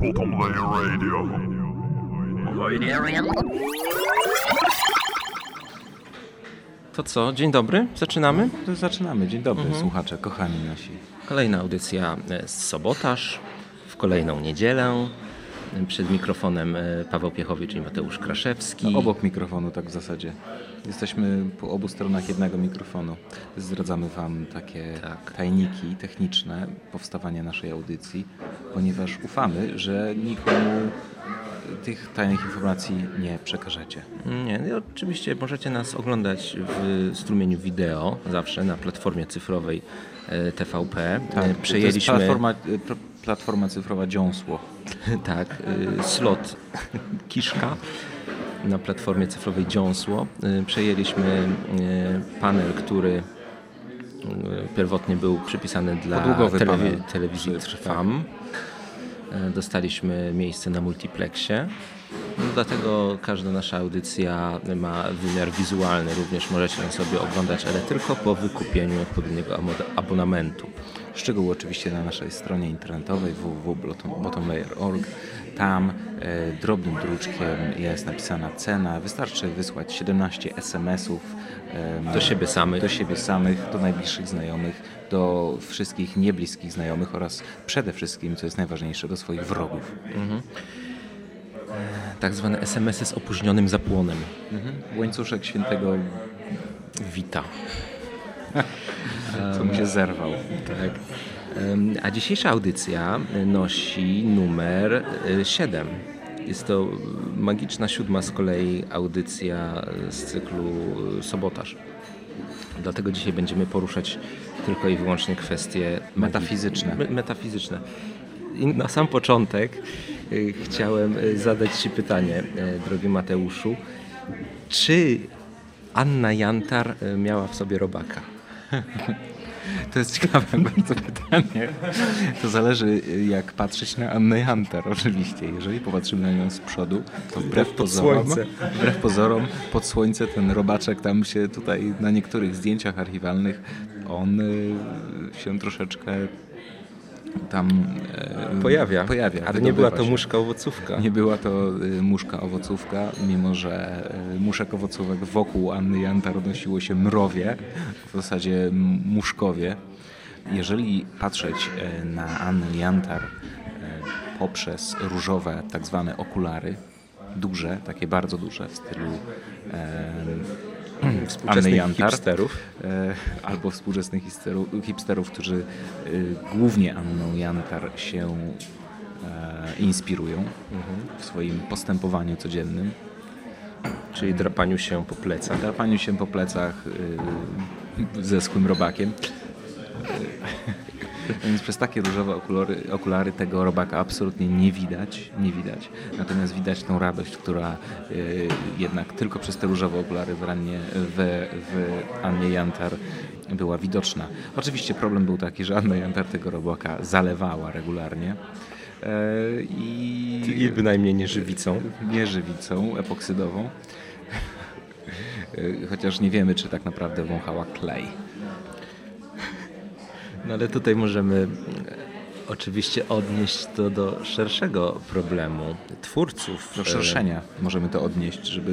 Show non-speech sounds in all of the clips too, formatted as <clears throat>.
Bottom Layer Radio. To co, dzień dobry, zaczynamy? To zaczynamy. Dzień dobry, słuchacze, kochani nasi. Kolejna audycja e, z Sobotaż, w kolejną niedzielę. Przed mikrofonem e, Paweł Piechowicz i Mateusz Kraszewski. No, obok mikrofonu, tak w zasadzie. Jesteśmy po obu stronach jednego mikrofonu. Zdradzamy Wam takie Tak. tajniki techniczne powstawania naszej audycji, ponieważ ufamy, że nikomu tych tajnych informacji nie przekażecie. Nie, no i oczywiście możecie nas oglądać w strumieniu wideo, zawsze na platformie cyfrowej e, TVP. E, To Przejęliśmy platforma, pr- platforma cyfrowa Dziąsło. <laughs> tak, slot Kiszka na platformie cyfrowej Dziąsło. Y, Przejęliśmy y, panel, który y, pierwotnie był przypisany dla telewi- telewizji Trwam. Y, Dostaliśmy miejsce na multiplexie. No, dlatego każda nasza audycja ma wymiar wizualny. Również możecie ją sobie oglądać, ale tylko po wykupieniu odpowiedniego abonamentu. Szczegóły oczywiście na naszej stronie internetowej www.bottomlayer.org. Tam drobnym druczkiem jest napisana cena. Wystarczy wysłać 17 SMS-ów Do siebie samych. do siebie samych, do najbliższych znajomych, do wszystkich niebliskich znajomych oraz przede wszystkim, co jest najważniejsze, do swoich wrogów. Tak zwane SMS-y z opóźnionym zapłonem. Łańcuszek świętego, Wita. <laughs> co mu się zerwał. Tak. A dzisiejsza audycja nosi numer 7. Jest to magiczna siódma z kolei audycja z cyklu e, Sobotaż. Dlatego dzisiaj będziemy poruszać tylko i wyłącznie kwestie Metafizyczne. me- metafizyczne. I na sam początek e, chciałem e, zadać Ci pytanie, e, drogi Mateuszu. Czy Anna Jantar e, miała w sobie robaka? <laughs> To jest ciekawe <laughs> bardzo pytanie. To zależy jak patrzeć na Annę Jantar oczywiście. Jeżeli popatrzymy na nią z przodu, to wbrew Pod pozorom, słońce. wbrew pozorom pod słońce ten robaczek tam się tutaj na niektórych zdjęciach archiwalnych on y, się troszeczkę tam y, Pojawia. pojawia Ale nie była to się. muszka owocówka. Nie była to y, muszka owocówka, mimo że y, muszek owocówek wokół Anny Jantar odnosiło się mrowie, w zasadzie muszkowie. Jeżeli patrzeć y, na Annę Jantar poprzez różowe tak zwane okulary, duże, takie bardzo duże w stylu e, <clears throat> Współczesnych hipsterów. e, albo współczesnych hipsterów, hipsterów którzy e, głównie Anną Jantar się e, inspirują w swoim postępowaniu codziennym. Czyli drapaniu się po plecach. Drapaniu się po plecach ze skłym robakiem. Więc przez takie różowe okulary, okulary tego robaka absolutnie nie widać, nie widać. Natomiast widać tą radość, która y, jednak tylko przez te różowe okulary w, rannie, w, w Annie Jantar była widoczna. Oczywiście problem był taki, że Anna Jantar tego robaka zalewała regularnie. E, I I bynajmniej nie żywicą. nie żywicą epoksydową. Y, <laughs> Chociaż nie wiemy, czy tak naprawdę wąchała klej. No ale tutaj możemy mm, oczywiście odnieść to do szerszego problemu twórców. Do szerszenia możemy to odnieść, żeby...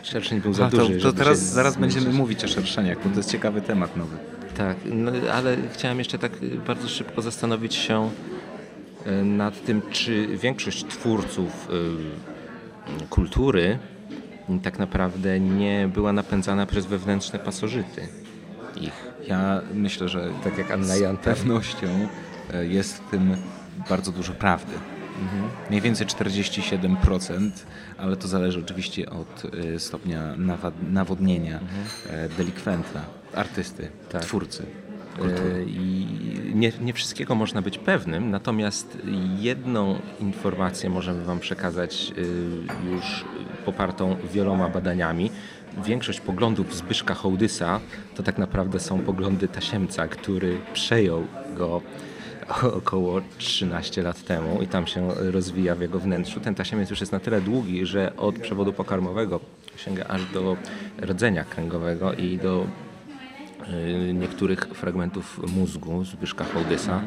E, Szerszeń był za A, to, duży. to żeby teraz zaraz będziemy mówić o szerszeniach, bo to jest ciekawy temat nowy. Tak, no, ale chciałem jeszcze tak y, bardzo szybko zastanowić się nad tym, czy większość twórców kultury tak naprawdę nie była napędzana przez wewnętrzne pasożyty ich. Ja myślę, że Tak jak Anna z Jantar. pewnością e, jest w tym bardzo dużo prawdy. Mniej więcej 47%, ale to zależy oczywiście od e, stopnia nawodnienia e, delikwenta, artysty, Tak. twórcy. I nie, nie wszystkiego można być pewnym, natomiast jedną informację możemy Wam przekazać już popartą wieloma badaniami. Większość poglądów Zbyszka Hołdysa to tak naprawdę są poglądy Tasiemca, który przejął go około 13 lat temu i tam się rozwija w jego wnętrzu. Ten tasiemiec już jest na tyle długi, że od przewodu pokarmowego sięga aż do rdzenia kręgowego i do y, niektórych fragmentów mózgu Zbyszka Hołdysa.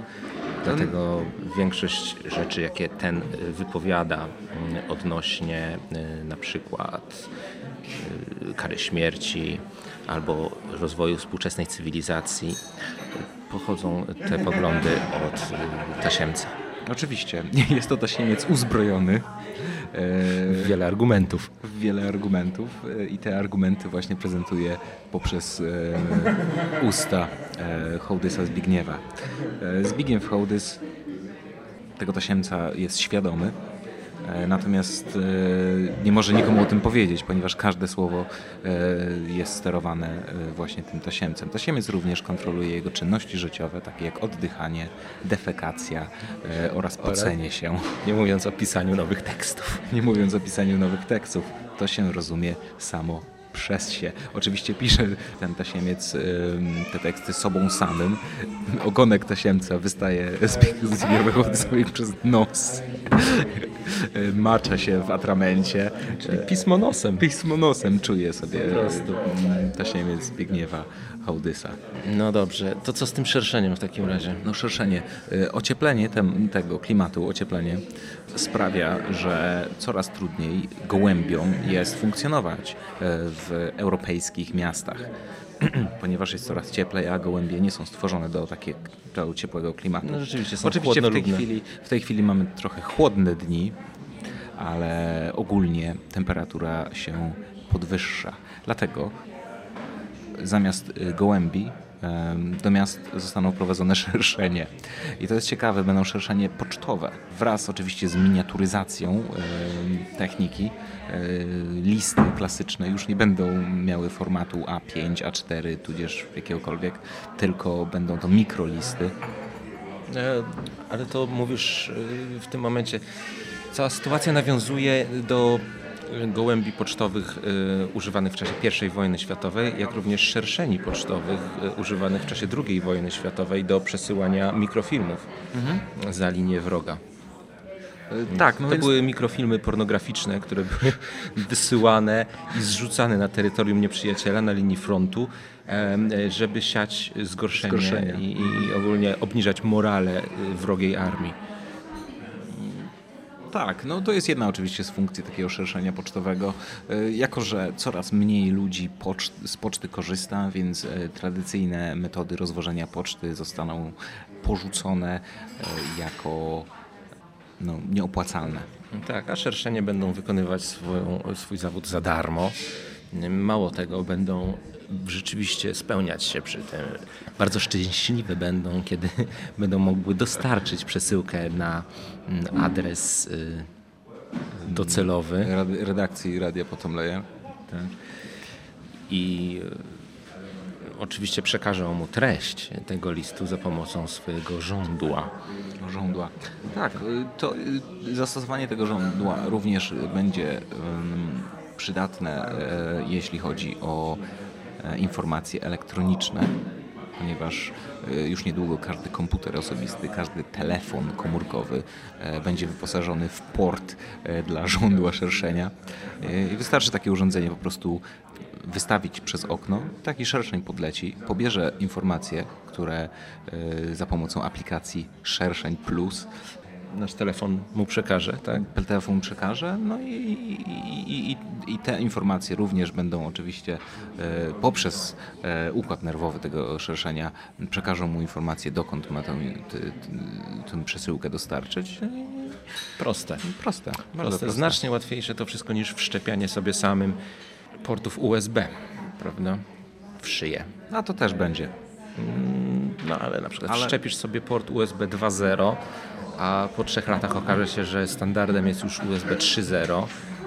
Dlatego większość rzeczy, jakie ten y, wypowiada y, odnośnie y, na przykład y, kary śmierci albo rozwoju współczesnej cywilizacji, pochodzą te poglądy od tasiemca. Oczywiście, <laughs> jest to tasiemiec uzbrojony Wiele argumentów. wiele argumentów e, i te argumenty właśnie prezentuje poprzez e, usta e, Hołdysa Zbigniewa. E, Zbigniew Hołdys tego tasiemca jest świadomy, e, natomiast e, nie może nikomu o tym powiedzieć, ponieważ każde słowo e, jest sterowane e, właśnie tym tasiemcem. Tasiemiec również kontroluje jego czynności życiowe, takie jak oddychanie, defekacja e, oraz pocenie się. Nie mówiąc o pisaniu nowych tekstów. <laughs> Nie mówiąc o pisaniu nowych tekstów, to się rozumie samo przez się. Oczywiście pisze ten tasiemiec te teksty sobą samym. Ogonek tasiemca wystaje z Zbigniewa Hołdysowi przez nos. Y, Macza się w atramencie. Czyli pismo nosem. Pismo nosem czuje sobie Po prostu. mm, tasiemiec Zbigniewa Hołdysa. No dobrze, to co z tym szerszeniem w takim razie? No szerszenie, y, ocieplenie tem, tego klimatu, ocieplenie sprawia, że coraz trudniej gołębiom jest funkcjonować y, w europejskich miastach. <clears throat> Ponieważ jest coraz cieplej, a gołębie nie są stworzone do takiego ciepłego klimatu. No rzeczywiście, są Oczywiście w tej, chwili, w tej chwili mamy trochę chłodne dni, ale ogólnie temperatura się podwyższa. Dlatego zamiast y, gołębi do miast zostaną wprowadzone <laughs> szerszenie. I to jest ciekawe, będą szerszenie pocztowe. Wraz oczywiście z miniaturyzacją techniki e, listy klasyczne już nie będą miały formatu A5, A4, tudzież jakiegokolwiek, tylko będą to mikrolisty. E, Ale to mówisz e, w tym momencie, cała sytuacja nawiązuje do gołębi pocztowych e, używanych w czasie I wojny światowej, jak również szerszeni pocztowych e, używanych w czasie II wojny światowej do przesyłania mikrofilmów za linię wroga. Tak, no to były mikrofilmy pornograficzne, które były <laughs> wysyłane i zrzucane na terytorium nieprzyjaciela na linii frontu, e, żeby siać zgorszenie, Zgorszenia. I, i ogólnie obniżać morale y, wrogiej armii. Tak, no to jest jedna oczywiście z funkcji takiego szerszenia pocztowego. E, Jako, że coraz mniej ludzi poczt, z poczty korzysta, więc e, tradycyjne metody rozwożenia poczty zostaną porzucone e, jako no, nieopłacalne. Tak, a szerszenie będą wykonywać swoją, swój zawód za darmo. Mało tego, będą rzeczywiście spełniać się przy tym. Bardzo szczęśliwe będą, kiedy <laughs> będą mogły dostarczyć przesyłkę na mm, adres y, docelowy. Redakcji Radia Potomleja. Tak. i e, oczywiście przekażą mu treść tego listu za pomocą swojego żądła. Żądła. Tak, y, to y, zastosowanie tego żądła również będzie przydatne, e, jeśli chodzi o e, informacje elektroniczne, ponieważ e, już niedługo każdy komputer osobisty, każdy telefon komórkowy będzie wyposażony w port dla żądła szerszenia. I wystarczy takie urządzenie po prostu wystawić przez okno, taki szerszeń podleci, pobierze informacje, które za pomocą aplikacji Szerszeń Plus Nasz telefon mu przekaże, tak? telefon przekaże, no i, i, i, i te informacje również będą oczywiście e, poprzez e, układ nerwowy tego szerszenia przekażą mu informacje, dokąd ma tę, przesyłkę dostarczyć. Proste. Proste, Proste. proste. Znacznie łatwiejsze to wszystko niż wszczepianie sobie samym portów USB, prawda? W szyję. A to też będzie. No ale na przykład Ale- wszczepisz sobie port USB 2.0, a po trzech latach okaże się, że standardem jest już USB 3.0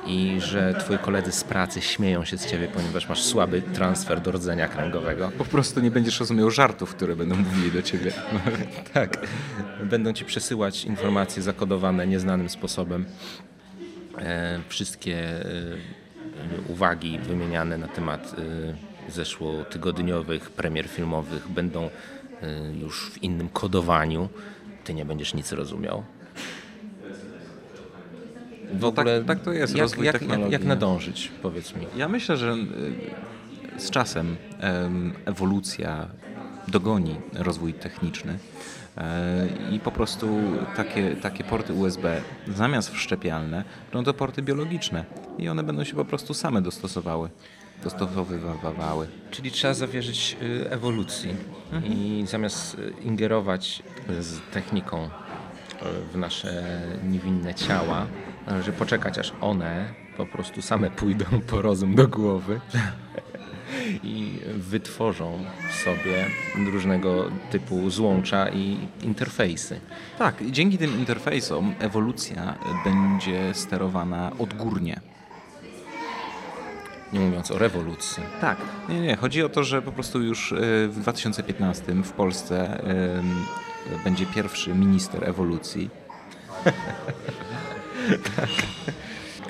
i że twoi koledzy z pracy śmieją się z ciebie, ponieważ masz słaby transfer do rdzenia kręgowego. Po prostu nie będziesz rozumiał żartów, które będą mówili do ciebie. <laughs> Tak. Będą ci przesyłać informacje zakodowane nieznanym sposobem. E, wszystkie e, uwagi wymieniane na temat e, zeszłotygodniowych premier filmowych będą e, już w innym kodowaniu. Ty nie będziesz nic rozumiał. W No tak- ogóle, tak to jest, Jak, rozwój jak, jak, jak nadążyć, powiedz mi. Ja myślę, że z czasem em, ewolucja dogoni rozwój techniczny e, i po prostu takie, takie porty USB zamiast wszczepialne będą to porty biologiczne i one będą się po prostu same dostosowały, dostosowywały. Czyli trzeba zawierzyć y, ewolucji i zamiast y, ingerować z techniką y, w nasze niewinne ciała, należy poczekać aż one po prostu same pójdą po rozum do głowy <laughs> i wytworzą sobie różnego typu złącza i interfejsy. Tak, i dzięki tym interfejsom ewolucja będzie sterowana odgórnie. Nie mówiąc o rewolucji. Tak. Nie, nie. Chodzi o to, że po prostu już y, w 2015 w Polsce będzie pierwszy minister ewolucji. <laughs>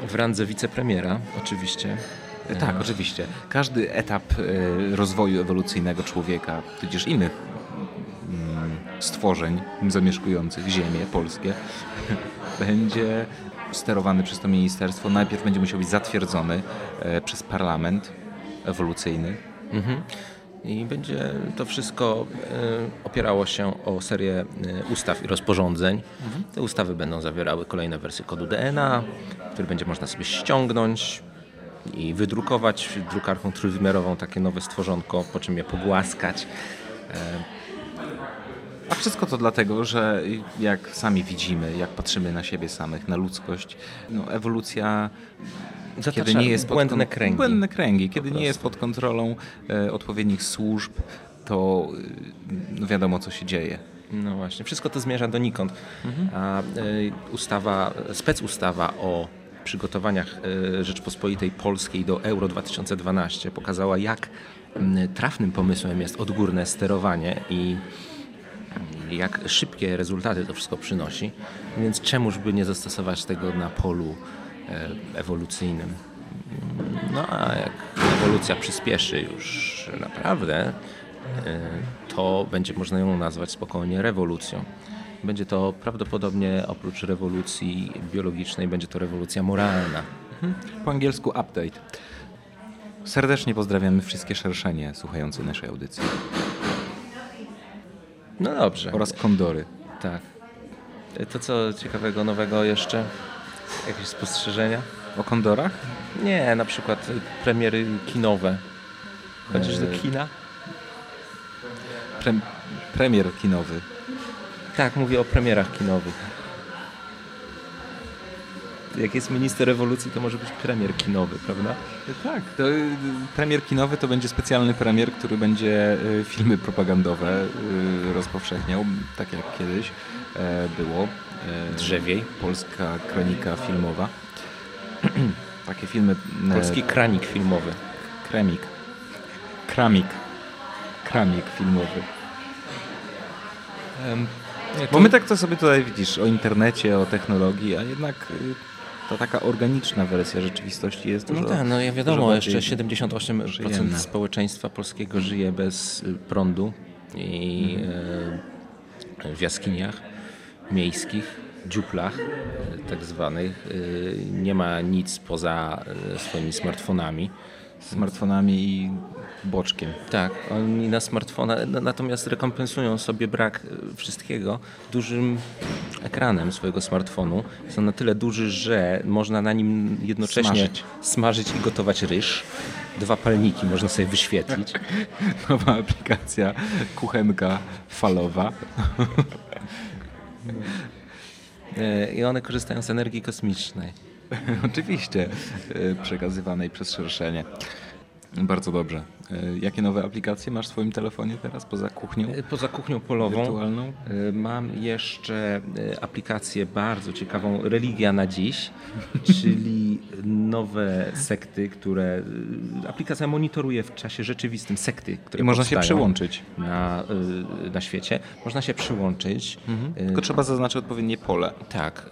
W randze wicepremiera, oczywiście. Tak, oczywiście. Każdy etap y, rozwoju ewolucyjnego człowieka, tudzież innych mm, stworzeń zamieszkujących ziemię polskie, <laughs> będzie sterowany przez to ministerstwo. Najpierw będzie musiał być zatwierdzony e, przez parlament ewolucyjny. Mhm. I będzie to wszystko e, opierało się o serię e, ustaw i rozporządzeń. Te ustawy będą zawierały kolejne wersje kodu DNA, który będzie można sobie ściągnąć i wydrukować drukarką trójwymiarową takie nowe stworzonko, po czym je pogłaskać. A wszystko to dlatego, że jak sami widzimy, jak patrzymy na siebie samych, na ludzkość, no, ewolucja Zatacza kiedy nie jest błędne kręgi. Błędne kręgi. Kiedy nie jest pod kontrolą e, odpowiednich służb, to e, wiadomo, co się dzieje. No właśnie, wszystko to zmierza donikąd. A y, ustawa, specustawa o przygotowaniach y, Rzeczpospolitej Polskiej do Euro 2012 pokazała, jak trafnym pomysłem jest odgórne sterowanie i jak szybkie rezultaty to wszystko przynosi. Więc czemuż by nie zastosować tego na polu e, ewolucyjnym? No a jak ewolucja przyspieszy już naprawdę, e, to będzie można ją nazwać spokojnie rewolucją. Będzie to prawdopodobnie oprócz rewolucji biologicznej, będzie to rewolucja moralna. Po angielsku update. Serdecznie pozdrawiamy wszystkie szerszenie słuchające naszej audycji No dobrze. oraz kondory. Tak. E, To co ciekawego, nowego jeszcze? Jakieś spostrzeżenia? O kondorach? Nie, na przykład y, premiery kinowe. Chodzisz do Eee. kina? Pre premier kinowy. Tak, mówię o premierach kinowych. Jak jest minister rewolucji, to może być premier kinowy, prawda? Tak. To, y, premier kinowy to będzie specjalny premier, który będzie y, filmy propagandowe rozpowszechniał, tak jak kiedyś e, było. E, Drzewiej. Polska kronika filmowa. <clears throat> Takie filmy. e, Polski kranik filmowy. Kremik. Kramik. Kramik filmowy. Bo my tak to sobie tutaj widzisz o internecie, o technologii, a jednak y, ta taka organiczna wersja rzeczywistości jest dużo No tak, no ja wiadomo, jeszcze 78% przyjemna. społeczeństwa polskiego żyje bez y, prądu i e, w jaskiniach miejskich, dziuplach tak zwanych. e, Nie ma nic poza e, swoimi smartfonami. smartfonami i boczkiem. Tak, oni na smartfona natomiast rekompensują sobie brak e, wszystkiego dużym ekranem swojego smartfonu. Są na tyle duży, że można na nim jednocześnie Smażyć. smażyć i gotować ryż. Dwa palniki można sobie wyświetlić. <laughs> Nowa aplikacja kuchenka falowa. <laughs> <laughs> E, I one korzystają z energii kosmicznej. <laughs> Oczywiście y, przekazywanej przez szerszenie. Bardzo dobrze. Y, Jakie nowe aplikacje masz w swoim telefonie teraz poza kuchnią E, Poza kuchnią polową wirtualną? e, mam jeszcze e, aplikację bardzo ciekawą Religia na dziś, <laughs> czyli nowe sekty, które e, aplikacja monitoruje w czasie rzeczywistym sekty, które I można się przyłączyć. na, e, na świecie. Można się przyłączyć. E, Tylko trzeba zaznaczyć odpowiednie pole. Tak,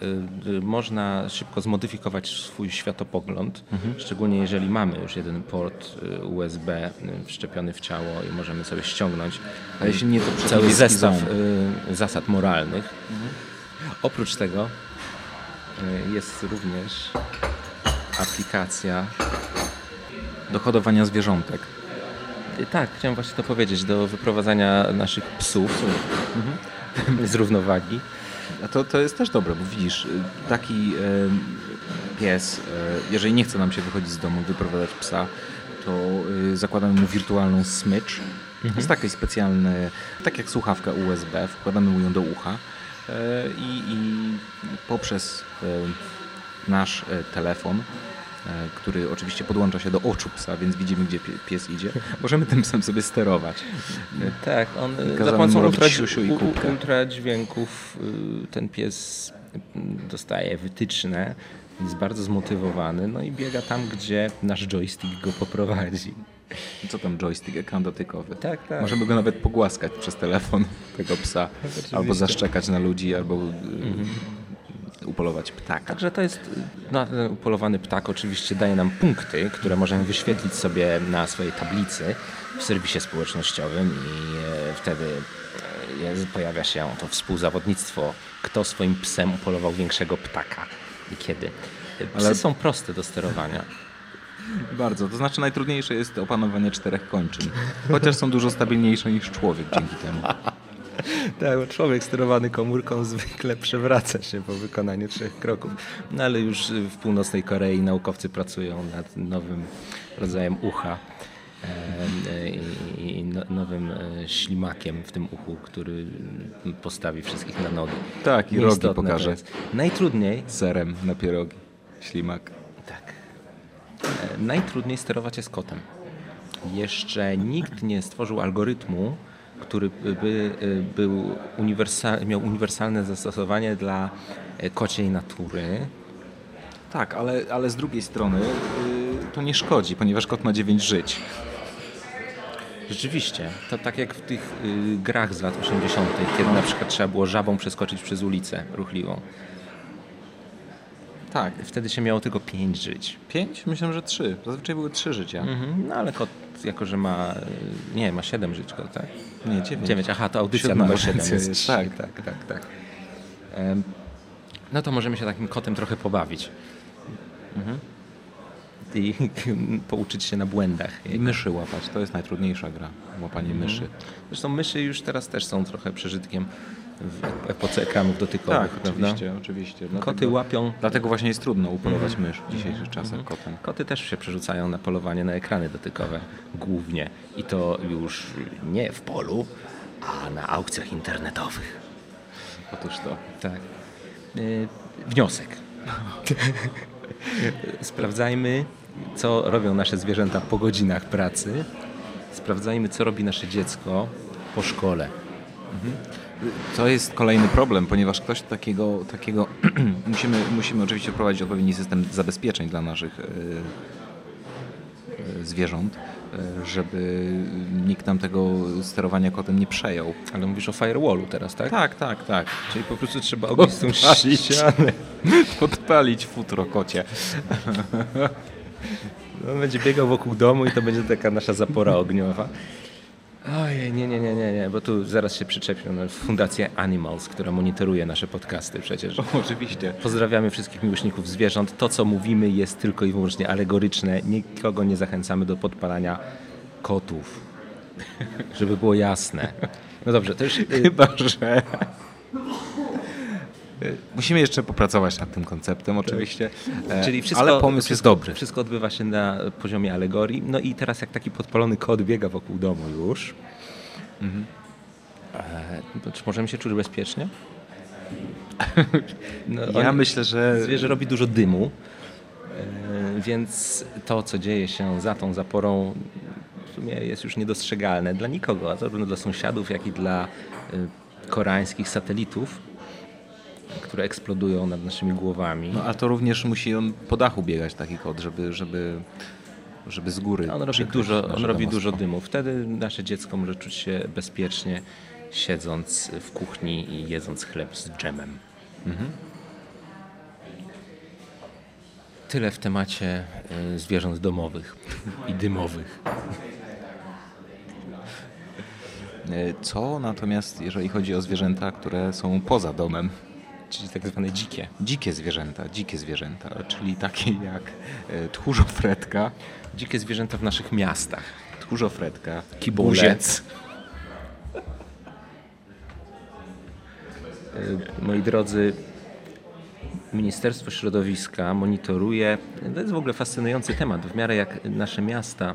można szybko zmodyfikować swój światopogląd, szczególnie jeżeli mamy już jeden port USB wszczepiony w ciało i możemy sobie ściągnąć A jeśli nie, to cały zestaw ząb. y, zasad moralnych. Oprócz tego y, jest również aplikacja Do hodowania zwierzątek. Tak, chciałem właśnie to powiedzieć, do wyprowadzania naszych psów <laughs> z równowagi. A to, to jest też dobre, bo widzisz, y, taki pies, jeżeli nie chce nam się wychodzić z domu, wyprowadzać psa, to y, zakładamy mu wirtualną smycz. To jest taki specjalny, tak jak słuchawka USB, wkładamy mu ją do ucha e, i, i poprzez e, nasz e, telefon, który oczywiście podłącza się do oczu psa, więc widzimy, gdzie pie- pies idzie, <laughs> możemy tym psem sobie sterować. Tak, on Kazałem za pomocą ultra, siusiu i u- u- kubkę. ultradźwięków y, ten pies dostaje wytyczne, jest bardzo zmotywowany, no i biega tam, gdzie nasz joystick go poprowadzi. Co tam joystick, ekran dotykowy. Tak, tak. Możemy go nawet pogłaskać przez telefon tego psa, albo zaszczekać na ludzi, albo y, upolować ptaka. Także to jest, no, upolowany ptak oczywiście daje nam punkty, które możemy wyświetlić sobie na swojej tablicy w serwisie społecznościowym i e, wtedy e, pojawia się to współzawodnictwo, kto swoim psem upolował większego ptaka i kiedy. Psy Ale- są proste do sterowania. Bardzo, to znaczy najtrudniejsze jest opanowanie czterech kończyn, chociaż są dużo stabilniejsze niż człowiek dzięki temu. <laughs> Tak, bo człowiek sterowany komórką zwykle przewraca się po wykonaniu trzech kroków. No ale już w północnej Korei naukowcy pracują nad nowym rodzajem ucha. e, e, I, nowym e, ślimakiem w tym uchu, który postawi wszystkich na nogi. Tak, i rogi Nieistotne to pokaże. Najtrudniej, Serem na pierogi, ślimak. tak, e, najtrudniej sterować jest kotem. Jeszcze nikt nie stworzył algorytmu, który by e, był uniwersal, miał uniwersalne zastosowanie dla kociej natury. Tak, ale, ale z drugiej strony y, to nie szkodzi, ponieważ kot ma dziewięć żyć. Rzeczywiście, to tak jak w tych y, grach z lat 80., kiedy na przykład trzeba było żabą przeskoczyć przez ulicę ruchliwą. Tak. Wtedy się miało tylko pięć żyć. Pięć? Myślę, że trzy. Zazwyczaj były trzy życia. Mhm. No ale kot, jako że ma, y, nie, ma siedem żyć kot, tak? Nie, dziewięć. Dziewięć, aha, to audycja Siódma numer 7 audycja jest. jest, Tak, tak. tak, tak, tak. Em, No to możemy się takim kotem trochę pobawić. Mhm. I <laughs> pouczyć się na błędach. I myszy łapać, to jest najtrudniejsza gra, łapanie myszy. Zresztą myszy już teraz też są trochę przeżytkiem w epoce ekranów dotykowych, Tak, prawda? oczywiście, oczywiście. Koty Dlatego, łapią. dlatego właśnie jest trudno upolować mysz w dzisiejszych czasach kotem. Koty też się przerzucają na polowanie na ekrany dotykowe głównie. I to już nie w polu, a na aukcjach internetowych. Otóż to. Tak. Y, wniosek. <laughs> Sprawdzajmy, co robią nasze zwierzęta po godzinach pracy. Sprawdzajmy, co robi nasze dziecko po szkole. To jest kolejny problem, ponieważ ktoś takiego, takiego <clears throat> musimy, musimy oczywiście wprowadzić odpowiedni system zabezpieczeń dla naszych e, zwierząt, e, żeby nikt nam tego sterowania kotem nie przejął. Ale mówisz o firewallu teraz, tak? Tak, tak, tak. Czyli po prostu trzeba <laughs> ognistą ścianę. Podpalić futro kocie. <laughs> On No, będzie biegał wokół domu i to będzie taka nasza zapora ogniowa. Ojej, nie, nie, nie, nie, nie, bo tu zaraz się przyczepią na Fundację Animals, która monitoruje nasze podcasty przecież. Oczywiście. Pozdrawiamy wszystkich miłośników zwierząt. To, co mówimy, jest tylko i wyłącznie alegoryczne. Nikogo nie zachęcamy do podpalania kotów. Żeby było jasne. No dobrze, to już... y, Chyba, że... Musimy jeszcze popracować nad tym konceptem oczywiście, e, Czyli wszystko, ale pomysł jest dobry. Wszystko odbywa się na poziomie alegorii. No i teraz jak taki podpalony kot biega wokół domu już, Mhm. e, to czy możemy się czuć bezpiecznie? <laughs> No, Ja myślę, że Zwierzę robi dużo dymu, e, więc to, co dzieje się za tą zaporą, w sumie jest już niedostrzegalne dla nikogo, zarówno dla sąsiadów, jak i dla koreańskich satelitów, które eksplodują nad naszymi głowami. No, a to również musi on po dachu biegać taki kot, żeby, żeby, żeby z góry On robi, dużo, on robi domostwo. dużo dymu. Wtedy nasze dziecko może czuć się bezpiecznie, siedząc w kuchni i jedząc chleb z dżemem. Mhm. Tyle w temacie y, zwierząt domowych i dymowych. E, Co natomiast, jeżeli chodzi o zwierzęta, które są poza domem? Czyli tak zwane dzikie. Dzikie zwierzęta, dzikie zwierzęta, czyli takie jak e, tchórzofretka. Dzikie zwierzęta w naszych miastach. Tchórzofredka, Kibole. Buziec. Y, Moi drodzy, Ministerstwo Środowiska monitoruje, to jest w ogóle fascynujący temat, w miarę jak nasze miasta e,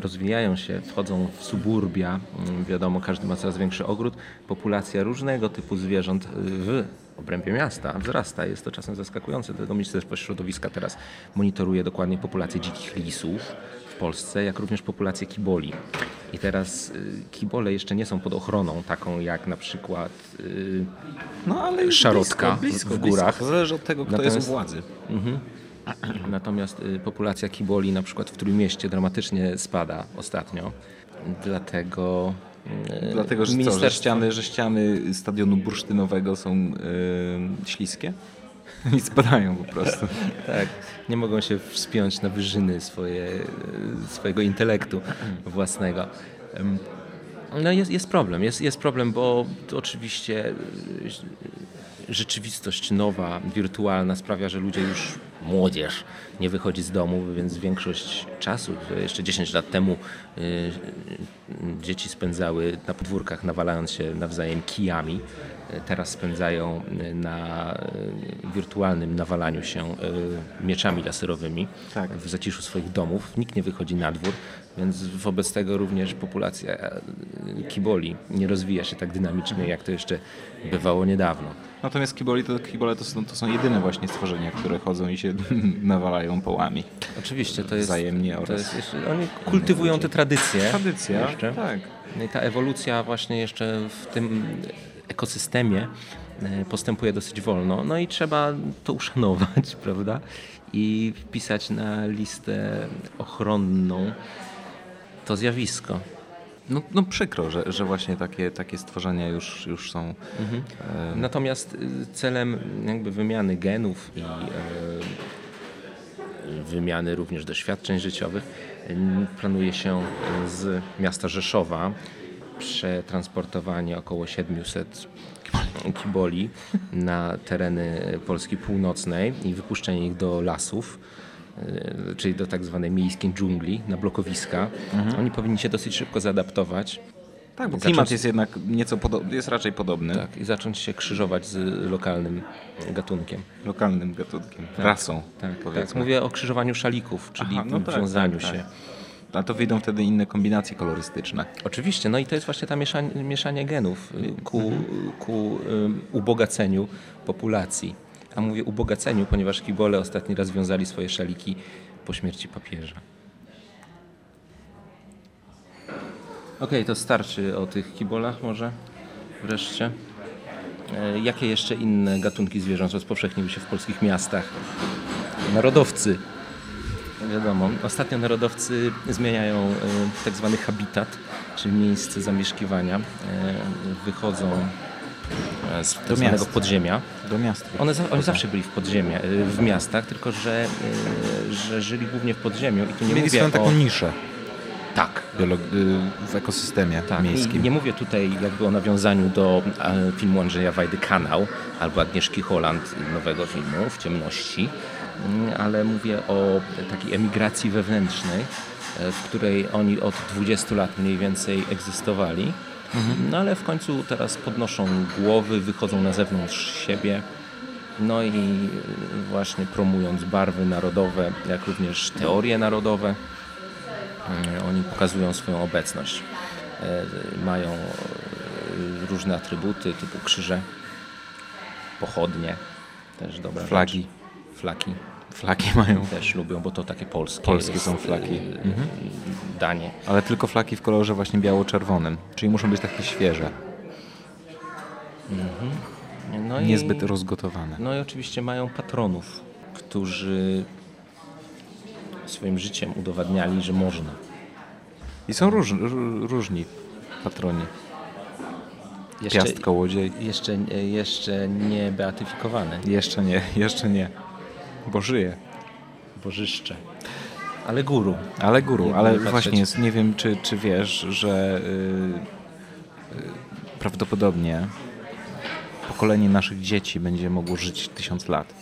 rozwijają się, wchodzą w suburbia, wiadomo, każdy ma coraz większy ogród, populacja różnego typu zwierząt y, w obrębie miasta wzrasta. Jest to czasem zaskakujące, dlatego Ministerstwo Środowiska teraz monitoruje dokładnie populację dzikich lisów w Polsce, jak również populację kiboli. I teraz y, kibole jeszcze nie są pod ochroną, taką jak na przykład No ale Szarotka blisko, blisko, w górach. Blisko. Zależy od tego, kto Natomiast- jest u władzy. Natomiast y, populacja kiboli na przykład w Trójmieście dramatycznie spada ostatnio. Dlatego y, Dlatego, że, co, że, ministerstwo- ściany, że ściany stadionu bursztynowego są yy, śliskie <laughs> i spadają po prostu. <laughs> Tak, nie mogą się wspiąć na wyżyny swoje, y, swojego intelektu własnego. No jest, jest problem, jest, jest problem, bo oczywiście rzeczywistość nowa, wirtualna sprawia, że ludzie już, młodzież, nie wychodzi z domu, więc większość czasu, jeszcze 10 lat temu y, y, dzieci spędzały na podwórkach, nawalając się nawzajem kijami, teraz spędzają y, na wirtualnym nawalaniu się y, mieczami laserowymi Tak. w zaciszu swoich domów. Nikt nie wychodzi na dwór, więc wobec tego również populacja kiboli nie rozwija się tak dynamicznie, jak to jeszcze bywało niedawno. Natomiast kiboli to, kibole to są, to są jedyne właśnie stworzenia, które chodzą i się <laughs> nawalają połami. Oczywiście to jest. Wzajemnie oraz- jest jeszcze, oni kultywują te tradycje. Tradycja, Jeszcze. tak. No i ta ewolucja właśnie jeszcze w tym ekosystemie e, postępuje dosyć wolno. No i trzeba to uszanować, <laughs> prawda? I wpisać na listę ochronną to zjawisko. No, no przykro, że, że właśnie takie, takie stworzenia już, już są. E, Natomiast y, celem jakby wymiany genów i e, wymiany również doświadczeń życiowych y, planuje się z miasta Rzeszowa przetransportowanie około 700 kiboli na tereny Polski Północnej i wypuszczenie ich do lasów czyli do tak zwanej miejskiej dżungli, na blokowiska. Oni powinni się dosyć szybko zaadaptować. tak, bo zacząć- klimat jest jednak nieco podobny, jest raczej podobny. Tak, i zacząć się krzyżować z lokalnym gatunkiem. Lokalnym gatunkiem, rasą. Tak, tak. Mówię o krzyżowaniu szalików, czyli Aha, no tak, wiązaniu tak, się. tak. A to wyjdą wtedy inne kombinacje kolorystyczne. Oczywiście, no i to jest właśnie ta mieszanie, mieszanie genów y, ku, Mhm. ku ym, ubogaceniu populacji. A mówię ubogaceniu, ponieważ kibole ostatni raz wiązali swoje szaliki po śmierci papieża. Okej, to starczy o tych kibolach może wreszcie. E, Jakie jeszcze inne gatunki zwierząt rozpowszechniły się w polskich miastach? Narodowcy. Wiadomo, ostatnio narodowcy zmieniają e, tak zwany habitat, czyli miejsce zamieszkiwania. E, Wychodzą z tak zwanego podziemia. Do miasta. One, oni zawsze byli w podziemie, e, w miastach, tylko że, e, że żyli głównie w podziemiu i tu nie Mieli swoją o... taką niszę Tak, y, w ekosystemie tak. miejskim. I nie mówię tutaj jakby o nawiązaniu do filmu Andrzeja Wajdy Kanał albo Agnieszki Holland nowego filmu w ciemności, mm, ale mówię o takiej emigracji wewnętrznej, e, w której oni od 20 lat mniej więcej egzystowali. No ale w końcu teraz podnoszą głowy, wychodzą na zewnątrz siebie. No i właśnie promując barwy narodowe, jak również teorie narodowe, Mm, Oni pokazują swoją obecność. E, Mają e, różne atrybuty typu krzyże, pochodnie, też dobra Flagi. Rzecz. Flaki Flaki <laughs> mają, też lubią, bo to takie polskie. Polskie jest, są flaki. e, Danie. ale tylko flaki w kolorze właśnie biało-czerwonym, czyli muszą być takie świeże, No i, niezbyt rozgotowane. No i oczywiście mają patronów, którzy swoim życiem udowadniali, że można. I są róż, ró- różni patroni. Piast kołodziej. jeszcze, jeszcze nie beatyfikowany. Jeszcze nie, jeszcze nie, bo żyje. Bożyszcze. Ale guru. Ale guru, Nie ale właśnie jest, nie wiem czy, czy wiesz, że y, y, prawdopodobnie pokolenie naszych dzieci będzie mogło żyć tysiąc lat.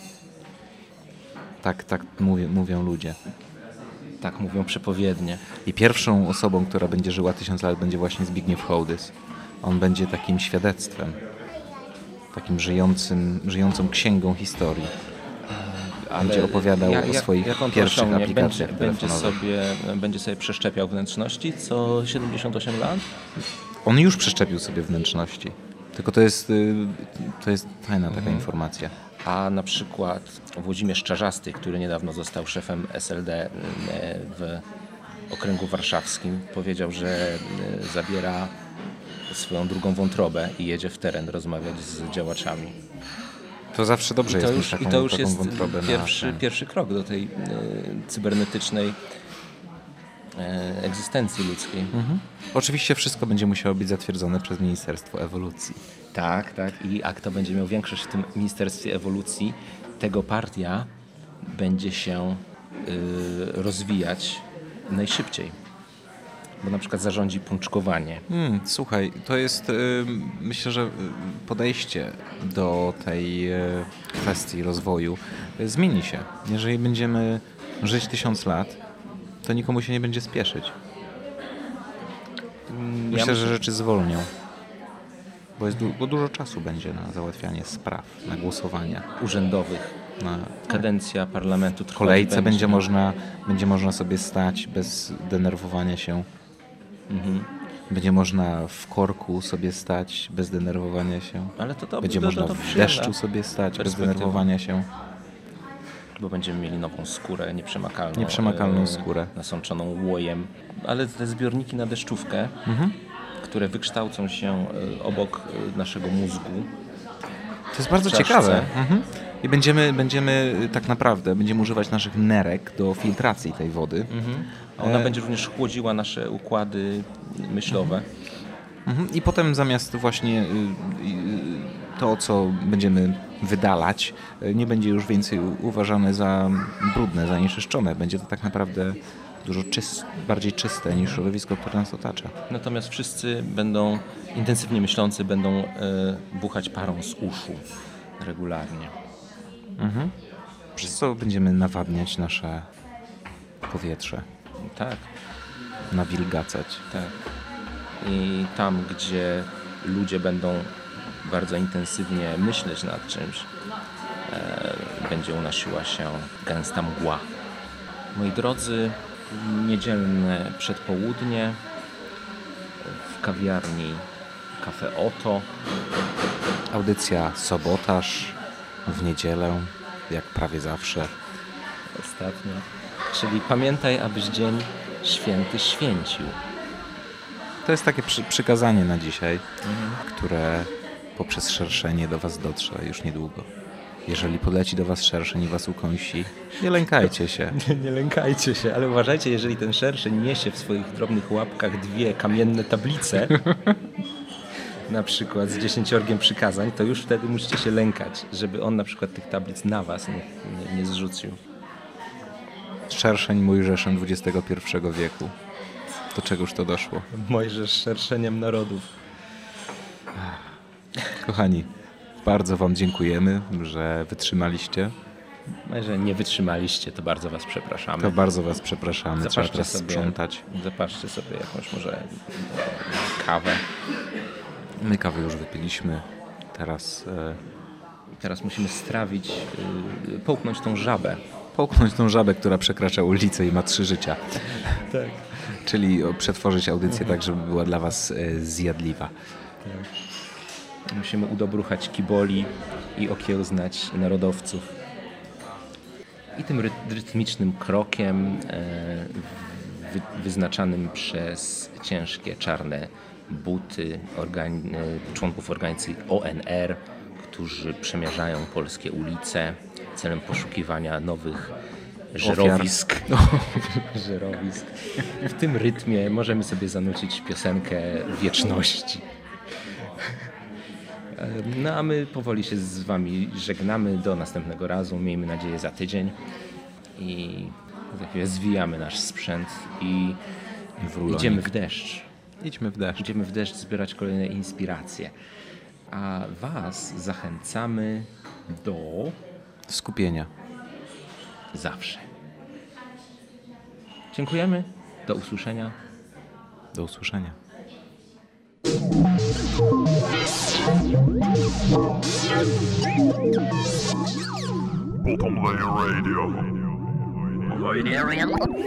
Tak, tak mówię, mówią ludzie. Tak mówią przepowiednie. I pierwszą osobą, która będzie żyła tysiąc lat, będzie właśnie Zbigniew Hołdys. On będzie takim świadectwem, takim żyjącym, żyjącą księgą historii. Będzie opowiadał ja- o jak- swoich jak to pierwszych aplikacjach będzie, będzie, sobie, będzie sobie przeszczepiał wnętrzności co 78 lat? On już przeszczepił sobie wnętrzności. Tylko to jest, y, to jest tajna taka Mhm. informacja. A na przykład Włodzimierz Czarzasty, który niedawno został szefem SLD e, w okręgu warszawskim, powiedział, że e, zabiera swoją drugą wątrobę i jedzie w teren rozmawiać z działaczami. To zawsze dobrze I to jest już, taką, i to już jest na pierwszy, ten. pierwszy krok do tej e, cybernetycznej e, egzystencji ludzkiej. Mhm. Oczywiście wszystko będzie musiało być zatwierdzone przez Ministerstwo Ewolucji. Tak, tak. I a kto będzie miał większość w tym Ministerstwie Ewolucji, tego partia będzie się y, rozwijać najszybciej. Bo na przykład zarządzi pączkowanie. Hmm, słuchaj, to jest y, myślę, że y, podejście do tej y, kwestii rozwoju zmieni się. Jeżeli będziemy żyć tysiąc lat, to nikomu się nie będzie spieszyć. Myślę, myślę- że rzeczy zwolnią. Bo, jest du- bo dużo czasu będzie na załatwianie spraw, na głosowania. Urzędowych. Na Kadencja parlamentu w trwać kolejce będzie można, będzie można sobie stać bez denerwowania się. Mhm. Będzie można w korku sobie stać bez denerwowania się. Ale to, to Będzie to, można to, to w przyjemna, deszczu sobie stać bez denerwowania się. Bo będziemy mieli nową skórę, nieprzemakalną. Nieprzemakalną e, skórę. Nasączoną łojem. Ale te zbiorniki na deszczówkę, Mhm. które wykształcą się e, obok e, naszego mózgu, To jest bardzo ciekawe. Mhm. I będziemy, będziemy y, tak naprawdę, będziemy używać naszych nerek do filtracji tej wody. A Ona E, będzie również chłodziła nasze układy myślowe. Mhm. I potem zamiast właśnie y, y, to, co będziemy wydalać, nie będzie już więcej uważane za brudne, zanieczyszczone. Będzie to tak naprawdę dużo czyst, bardziej czyste niż środowisko, które nas otacza. Natomiast wszyscy będą, intensywnie myślący, będą e, buchać parą z uszu regularnie. Przez co będziemy nawadniać nasze powietrze, Tak, nawilgacać. tak. I tam, gdzie ludzie będą bardzo intensywnie myśleć nad czymś, e, będzie unosiła się gęsta mgła. Moi drodzy, niedzielne przedpołudnie w kawiarni Cafe Oto. Audycja Sobotaż w niedzielę, jak prawie zawsze. ostatnio. Czyli pamiętaj, abyś dzień święty święcił. To jest takie przy, przykazanie na dzisiaj, które poprzez szerszenie do Was dotrze już niedługo. Jeżeli podleci do Was szerszeń i Was ukąsi, nie lękajcie się. <laughs> Nie, nie lękajcie się, ale uważajcie, jeżeli ten szerszeń niesie w swoich drobnych łapkach dwie kamienne tablice, <laughs> na przykład z dziesięciorgiem przykazań, to już wtedy musicie się lękać, żeby on na przykład tych tablic na was nie, nie, nie zrzucił. Szerszeń Mojżeszem XXI wieku. Do czegoż to doszło? Mojżesz szerszeniem narodów. Kochani, bardzo Wam dziękujemy, że wytrzymaliście. Jeżeli nie wytrzymaliście, to bardzo was przepraszamy. To bardzo Was przepraszamy. Trzeba Zapatrzcie teraz sobie, sprzątać. zapatrzcie sobie jakąś może kawę. My kawę już wypiliśmy. Teraz e, Teraz musimy strawić, yy, połknąć tą żabę. połknąć tą żabę, która przekracza ulicę i ma trzy życia. Tak. Czyli przetworzyć audycję tak, żeby była dla Was e, zjadliwa. Musimy udobruchać kiboli i okiełznać narodowców. I tym ry- rytmicznym krokiem e, wy, wyznaczanym przez ciężkie czarne buty e, członków organizacji ONR, którzy przemierzają polskie ulice celem poszukiwania nowych żerowisk. <laughs> żerowisk. W tym rytmie możemy sobie zanucić piosenkę wieczności. No a my powoli się z Wami żegnamy. Do następnego razu. Miejmy nadzieję za tydzień. I za chwilę zwijamy nasz sprzęt i W idziemy w deszcz. Idźmy w deszcz. Idziemy w deszcz zbierać kolejne inspiracje. A Was zachęcamy do skupienia. Zawsze. Dziękujemy. Do usłyszenia. Do usłyszenia. Bottom Layer Radio. Radio.